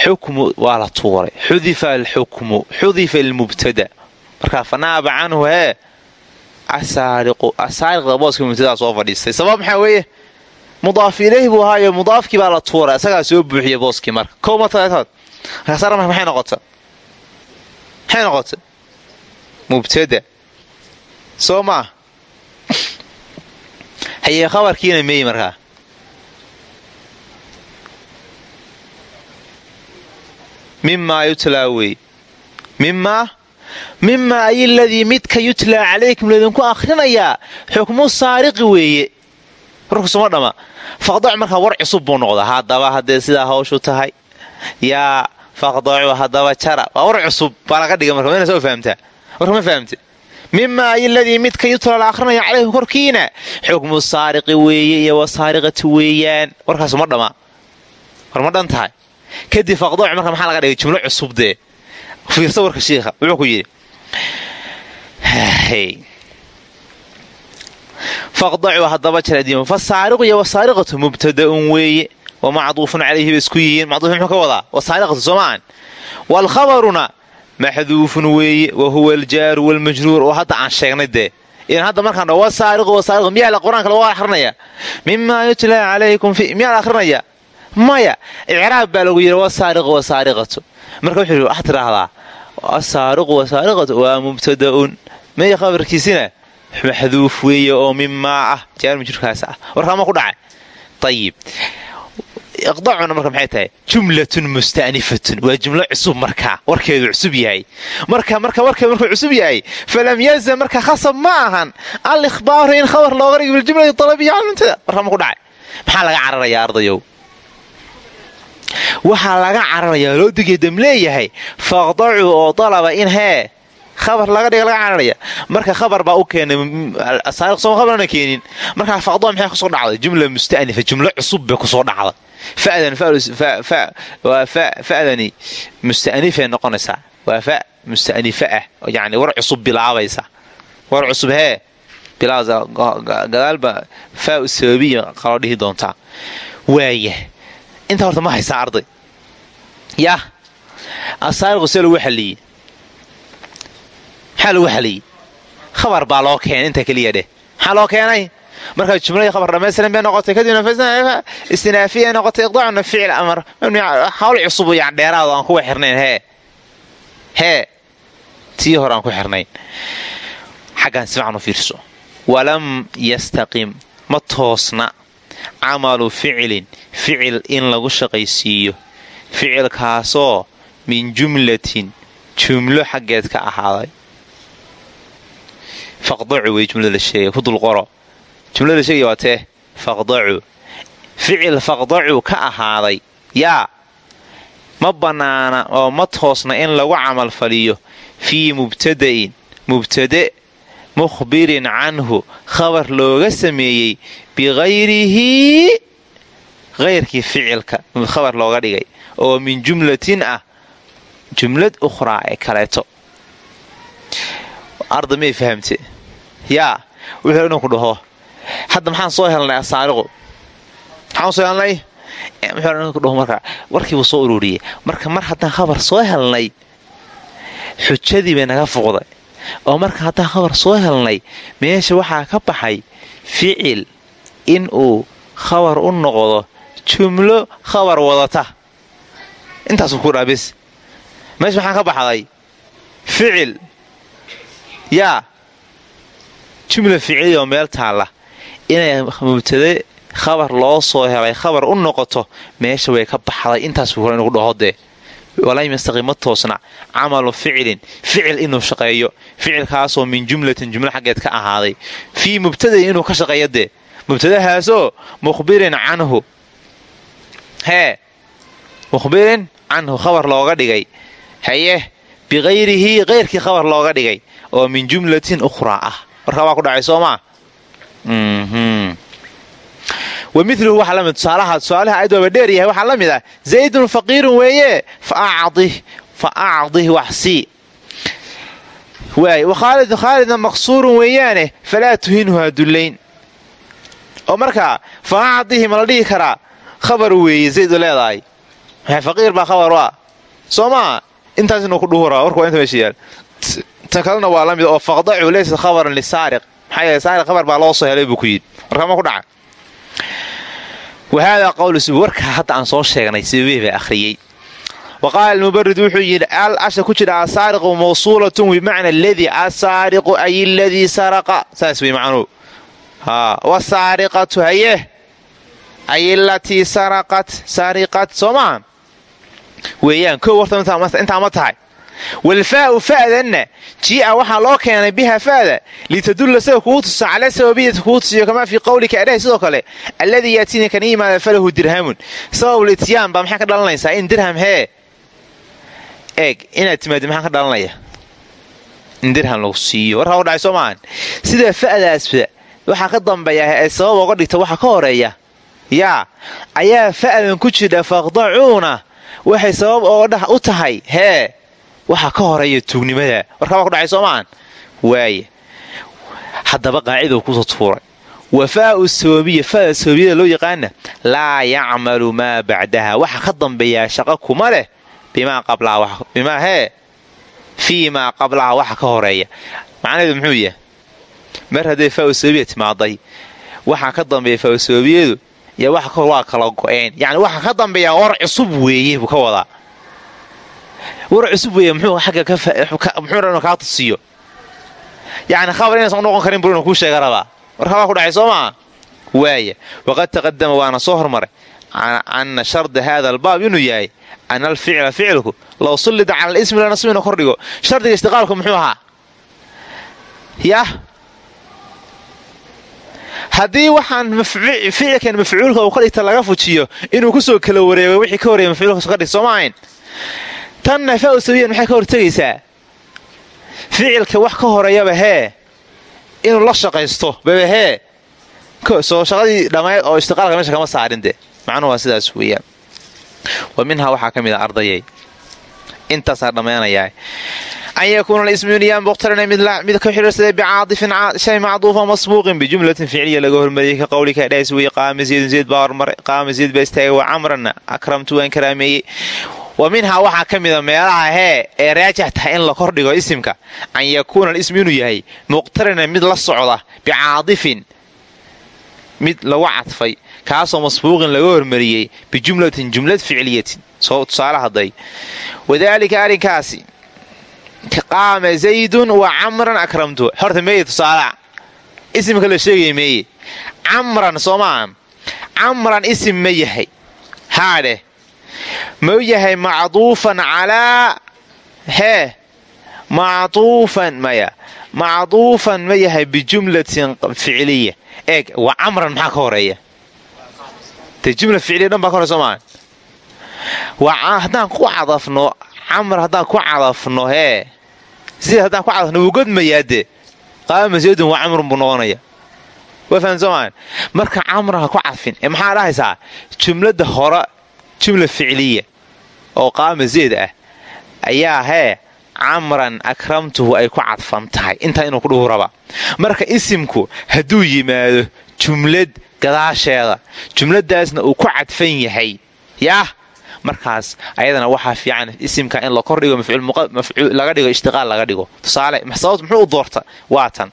xukmu waa la tuuray xudifa alxukmu xudifa almubtada markaa fanaaba canhu hee asaariqda booska mubtadaa soo fadhiistay sabab maxaa weeye mudaaf ilayhi buu ahaayo mudaafkii baa la tuuray isagaa soo buuxiya booskii marka kow matatood markaasar marka maxay noqota maxay noqota mubtada soo maa hayee khabarkiina meey markaa mimaa yutlaa wey mimaa mimaa ay ladii midka yutlaa calaykum laydinku akhrinayaa xukmu saariqi weeye. Warkusuma dhama. Faqdac markaa war cusub buu noqdaa. Haddaba haddee sidaa hawshu tahay. Yaa faqdacu haddaba jara. Waa war cusub. Baa laga dhiga marka soo fahamtaa warka ma fahamte mimaa ay ladii midka yutlaa la akhrinaya korkiina? Xukmu saariqi weeye iyo wasaariqati weeyaan. Warkaasuma dhama. War ma dhan tahay kadib faqdooc marka maxaa laga dhigay? Jumlo cusub dee. Fiirsa warka shiikha wuxuu ku yidhi faqdacu haddaba jaraadiimo fasaariqu iyo wasaariqatu mubtada'un weeye wa macduufun calayhi bay isku yihiin. Macduuf muxuu ka wadaa? Wasaariqatu soomaan waalkhabaruna maxduufun weeye wa huwa aljaaru waalmajruur oo hadda aan sheegnay dee. Idan hadda markaan dho wasaariqu wasaariqu miyaa qur'aanka lagu akhrinaya? Mimaa yutlaa calaykum miyaa la akhrinaya maya icraab baa lagu yidhi wasaariqu wasaariqatu marka wuxuu waxaad tidhaahdaa asaariqu wasaariqatu waa mubtada'un. Maya khabarkiisina maxduuf weeye oo mimaa ah jaarmi jirkaas ah. Warkaama ku dhacay. Ayib iqdacuna marka maxay tahay? Jumlatun musta'nifatun. Waa jumlo cusub markaa warkeedu cusub yahay. Marka marka warkeedu markuu cusub yahay falam yazam marka khasab ma ahan. Al ikhbaaru in khabar looga dhigi biljumlati talabiya calmuntada warkaama ku dhacay. Maxaa laga cararayaa ardayow waxaa laga cararayaa loo digeedam leeyahay. Faqdacu oo dalaba in hee khabar laga dhiga laga cararaya. Marka khabar baa u keenay saariq sooma khabarna keenin. Markaa faqdo maxay ku soo dhacday? Jumla musta'nifa jumlo cusub bay ku soo dhacday. Fa'dan waa fa'dani musta'nifay noqonaysaa waa fa musta'nifa ah. Yani war cusub bilaabaysa war cusub hee gadaalba faa u sababiya qaloo dhihi doontaa waaya intaa horta ma haysaa arday yah asaariqu see lagu xalliyey. Maxaa lagu xaliyey khabar baa loo keenay intaa keliya dheh. Maxaa loo keenay? Markaa jumladii khabar dhammaystiran bay noqotay kadibna istinaafiya noqotay iqdaacuna ficil amar. Hawl cusub yan dheeraado aan kuwa xirnayn hee hee tii hore aan ku xirnayn. Xaggaan simacnu fiirso. Walam yastaqim ma toosna camalu ficilin ficil in lagu shaqaysiiyo. Ficilkaasoo min jumlatin jumlo xaggeed ka ahaaday. Faqdacu wey jumlada la sheegay ku dulqoro jumlada la sheegaya waa tee faqdacu. Ficil faqdacu ka ahaaday yaa ma bannaana oo ma toosna in lagu camalfaliyo fii mubtada'in mubtade mukhbirin canhu khabar looga sameeyey biqayrihi hayrkii ficilka khabar looga dhigay oo min jumlatin ah jumlad ukhraa ee kaleeto. Arda may fahamte? Yaa wuxuu inuu ku dhaho hadda maxaan soo helnay asaariqu? Maxaan soo helnay? Wuxuu ku dhaho marka warkiibuu soo ururiyey. Marka mar haddaan khabar soo helnay xujadii bay naga fuqday oo marka haddaan khabar soo helnay meesha waxaa ka baxay ficil in uu khabar u noqdo jumlo khabar wadata. Intaasuu ku dhaabis meesha maxaa ka baxday ficil. Yaa jumla ficiliya oo meel taalla. Inay mubtade khabar loo soo helay khabar u noqoto meesha way ka baxday. Intaasuu hore inugu dhaho dee walam yastaqima toosna camalu ficilin ficil inuu shaqeeyo ficilkaasoo min jumlatin jumlo xaggeed ka ahaaday. Fii mubtadain inuu ka shaqeeyo dee mubtadahaasoo mukhbirin canhu. Hee mukhbirin canhu khabar looga dhigay. Haye biqayrihi keyrkii khabar looga dhigay oo min jumlatin ukhraa ah. Warkaa waa ku dhacay soo maa wa miluhu waxaa la mid tusaalaha tusaalaha ayd waaba dheer yahay waxaa la mid ah zaydun faqiirun weeye fa acdih wax sii waay wakhaalidun khaalidna maqsuurun weeyaane falaa tuhinhu hadullayn oo markaa fa acdihi ma la dhihi karaa khabar weeye zaydu leedahay. Faqiir baa khabar u ah soo maa intaas inuu ku dhuhura warku waa inta meesha yaal. Tan kalena waa la mid oo faqdacu laysa khabaran lisaariq maxaa yeele saariq khabar baa loo soo helay buu ku yidhi. Warkaama ku dhaca wahaadaa qowlu sub warkaa hadda aan soo sheegnay sibabih baa akhriyey wa qaala almubarid wuxuu yidhi al asha ku jira asaariqu mawsuulatun bimacna aladii asaariqu ay ladii saraqa saas wey macnuu wasaariqatu haye ay latii saraqat sariqat soo maaha weeyaan kow warta intaa ma tahay walfaa'u fa'danna jii'a waxaa loo keenay biha fa'da. Litadulla sida kugu tusa calaa sababiyati kugu tusiyo kamaa fii qowlika adhahi sidoo kale. Alladii yaatiini kana yimaada falahu dirhamun. Sababul ityaan baa maxaa ka dhalanaysaa in dirham hee eeg inaad timaadi maxaa ka dhalanaya? In dirham lagu siiyo. Warkaa u dhacay soo maahan sida fa'daasba waxaa ka dambeeya ee sabab oga dhigta waxa ka horreeya. Yaa ayaa fa'dan ku jidha faqdacuuna waxay sabab ooga u tahay. Hee waxa ka horreeya tuugnimada. Warkaa waa ku dhacay soo maahan waaya haddaba qaacidau ku soo tuuray. Wafaa'u sababiya fa'da sababiyada loo yaqaana laa yacmalu maa bacdaha waxa ka dambeeyaa shaqo kuma leh. Bimaa hee fii maa qablaha waxa ka horreeya. Macnaheedu muxuu yahay? Mar hadday faa'u sababiya timaaday waxaa ka dambeeya faa'u sababiyadu iyo waxa kahor waa kala go'een. Yacni waxa ka dambeeyaa war cusub weeye ka wadaa war cusub weeye muxuu inu kaa tusiyo yacni khabar inaysan noqon karin buu inuu kuu sheega warkaa waa ku dhacay soo maa waaya waqad taqadama waana soo hormaray ana sharda hada albaab inuu yahay ana alficla ficilku low sullida cala alismi lanasb inu kordhigo. Shardiga istiqaalku muxuu ahaa? Yah haddii waxaan ficilkan mafcuulka uu ka laga fujiyo inuu ku soo kala wareego wixii ka horreeya mafcuulka ka dhig ahayn tanna fa'u sabiyan maxay ka hortegaysaa ficilka wax ka horeeyaba hee inuu la shaqaysto baba hee soo shaqadii dhammayd oo ishtiqaalka meesha kama saarin macnuhu waa sidaas weeyaan. Wa minhaa waxaa ka mid a ardayay. Intaasaa dhammaynayaa an yakuuna alismiyuniyaan muqtarina mid ka xidhiirsaday bicaadifin shay macduufa masbuuqin bijumlatin ficliya laga hormariyey ka qowlika dhaas weye qaama zaydun zayd baa hormaray qaama zayd baa istaagay wa camrana akramtu waan karaameeyey wa minhaa waxaa ka mida meelaha hee ee raajix tahay in la kordhigo isimka an yakuuna alismu inuu yahay muqtarina mid la socda bicaadifin mid lagu cadfay kaasoo masbuuqin laga hormariyey bijumlatin jumlad ficliyatin soo tusaale haday wadaalika arrinkaasi qaama zaydun wa camran akramtu horta meeye tusaala isimka la sheegaya meeye camran soo maaha camran isim ma yahay haadheh ma u yahay macduufan calaa hee macduufan maya. Macduufan ma yahay bijumlatin ficliya eeg wa camran maxaa ka horreeya? De jumla ficliya dhan baa ka horey soo maaha haddaan ku cadafno camr haddaan ku cadafno hee sida haddaan ku cadafno wuu godmayaa qaama zaydun waa camrun buu noqonaya waa maa marka camra ku cadfin maxaa dhahaysaa jumladda hore jumla ficliya oo qaama zayd ah ayaa hee camran akramtuhu ay ku cadfan tahay. Intaa inuu ku dhuhu raba. Marka isimku hadduu yimaado jumlad gadaasheeda jumladaasna uu ku cadfan yahay yaah markaas ayadana waxaa fiican isimka in la kordhigo laga dhigo ishtiqaal laga dhigo. Tusaale sababt muxuu u doorta? Waa tan.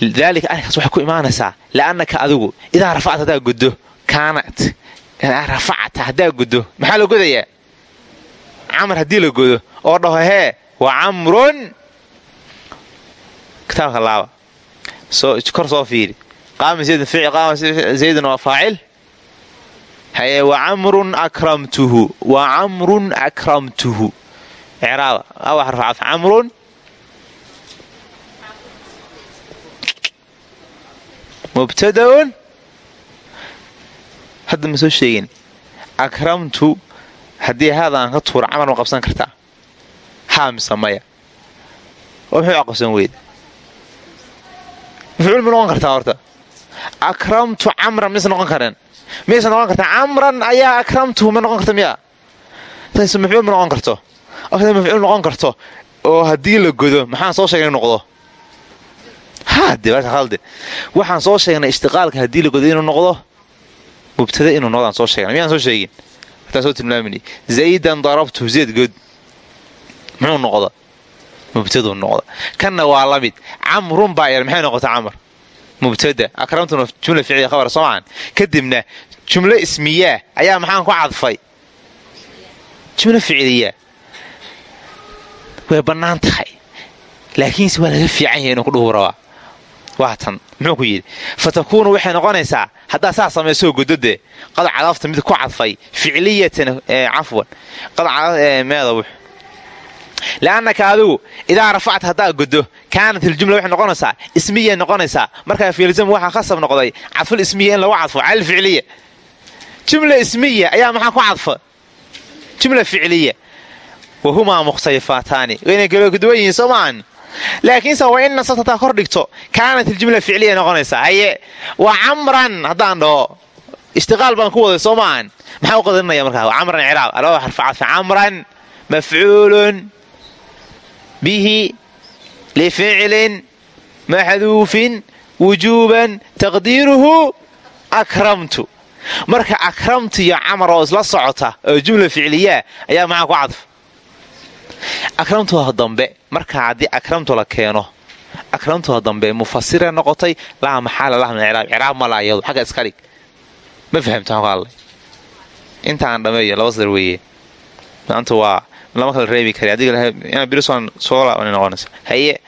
Daalika waxay ku imaanaysaa li'annaka adigu idaa rafacta haddaa goddo kaanat rafacta haddaa godo maxaa la godayaa? Camar haddii la godo. Oo dhaho hee waa camrun. Kitaabka laaba. Kor soo fiiri. Qaama zaydun waa faacil. Haye wa camrun akramtuhu. Wa camrun akramtuhu. Icraaba awa xarfa cadf camrun. Mubtadaun hadda ma soo sheegin. Akramtu haddii haadaan ka tuura camar ma qabsan kartaa. Haa mise maya oo muxuu aqabsan weyda mafcuul ma noqon kartaa horta. Akramtu camran mise noqon kareen. Miyaysa noqon kartaa. Camran ayaa akramtuhu ma noqon karta miya taas mafcuul ma noqon karto. Mafcuul noqon karto. Oo haddii la godo maxaan soo sheegay noqdo? Hade waxaan soo sheegnay ishtiqaalka haddii la godo inuu noqdo mubtada inuu noqdaan soo sheegna miyaan soo sheegin hataan soo tilmaamini zaydan darabtu zayd good muxuu noqda mubtaduu noqda kanna waa la mid camrun baa yar maxay noqota camar mubtada akramtuna jumla ficliya khabar soomaan kadibna jumlo ismiyaa ayaa maxaan ku cadfay jumlo ficliya way bannaan tahay laakiinse waa laga fiican yahay inuu ku dhuhu waa tan muxuu ku yidhi. Fatakuunu waxay noqonaysaa haddaa saa samaysoo godode qad cadaafta mid ku cadfay ficliyatan cafwan meeda wux li'annaka adigu idaa rafacta haddaa godo kaanat iljumla waxay noqonaysaa ismiya noqonaysaa. Markaa fiilsam waxaa khasab noqday cadful ismiya in lagu cadfo cala ficliya. Jumla ismiya ayaa maxaa ku cadfa jumla ficliya. Wahumaa mukhtalifaataani wayna kaladuwan yihiin soo maahan laakiinse waa in nasabtataa kor dhigto kaanat iljumla ficliya noqonaysaa haye waa camran haddaan dhaho ishtiqaal baan ku waday soo maahan maxaa u qadarinaya markaa camran ciraab alaba xarfa cadfa camran mafcuulun bihi lificlin maxduufin wujuuban taqdiiruhu akramtu marka akramtu iyo camar oo isla socota oo jumla ficliyaa ayaa maxaa ku cadfa akramtuha dambe marka haddii akramtu la keeno akramtuha dambe mufasira noqotay laa maxaala lah min ciraab ciraab mala iyadu xagga iska dhig. Ma fahamta ku hadlay intaan dhameeyo laba sadar weeye. Maanta waa lama kala reebi kari adiga birson soo laaban noqonaysa. Haye.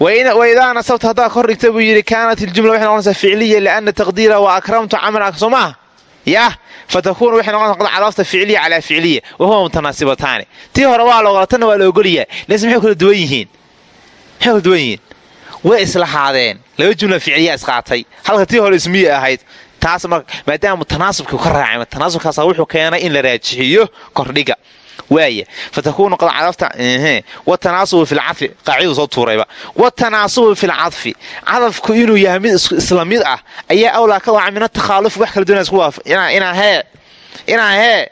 Waidaa nasabta haddaa kor dhigta buu yidhi kaanat iljumla waxay noqonaysaa ficliya liana taqdiira wa akramtu camran soo maaha fatakuunu waxay noqonaysaa cadaafta ficliya calaa ficliya wahuwa mutanaasibataani tii hore waa la ogola tanna waa la ogolyaa laas maxay kala duwan yihiin maxay kala duwan yihiin way islahaadeen laba jumla ficliya isqaatay halka tii hore ismiya ahayd taas maadaama tanaasubka ka raacay tanaasubkaasa wuxuu keenay in la raajixiyo kordhiga waaya fatakuunu qad cadafta watanaasubu fi lcadfi qaaciduu soo tuurayba. Watanaasubu fi lcadfi cadafku inuu yahay mid isla mid ah ayaa awlaa ka waca min atakhaaluf wax kala duwan inaa hee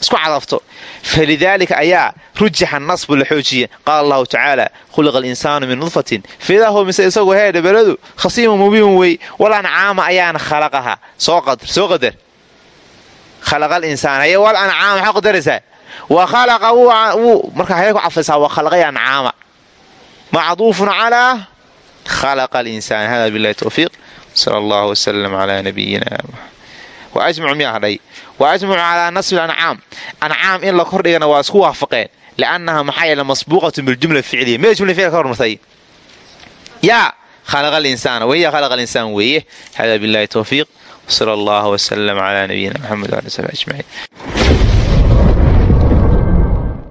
isku cadafto. Falidaalika ayaa rujixa nasbu la xoojiye qaala allahu tacaala khuliqa alinsaanu min nudfatin faidaa huwa mise isagu hee dhabaladu khasiimu mubiin wey walancaama ayaana khalaqaha soo qadar khalaqa linsaan haye wal ancaama maxaa qadaraysaa ancaama macduufun calaa khalaqa alinsaan hada billahi towfiiq sala allahu wasalam calaa nabiyina waajmacu miyaa hadhay wa ajmacu calaa nasbi ancaam ancaam in la kordhigana waa isku waafaqeen. Liannaha maxaa yeele masbuuqatun biljumla ficliya. Mee jumla ficliya ka hormartay yaa khalaqa alinsaan waya khalaqa alinsaan weeye hada billahi towfiiq wsala allahu wasalam calaa nabiyina maxamed wali sabi ajmaciin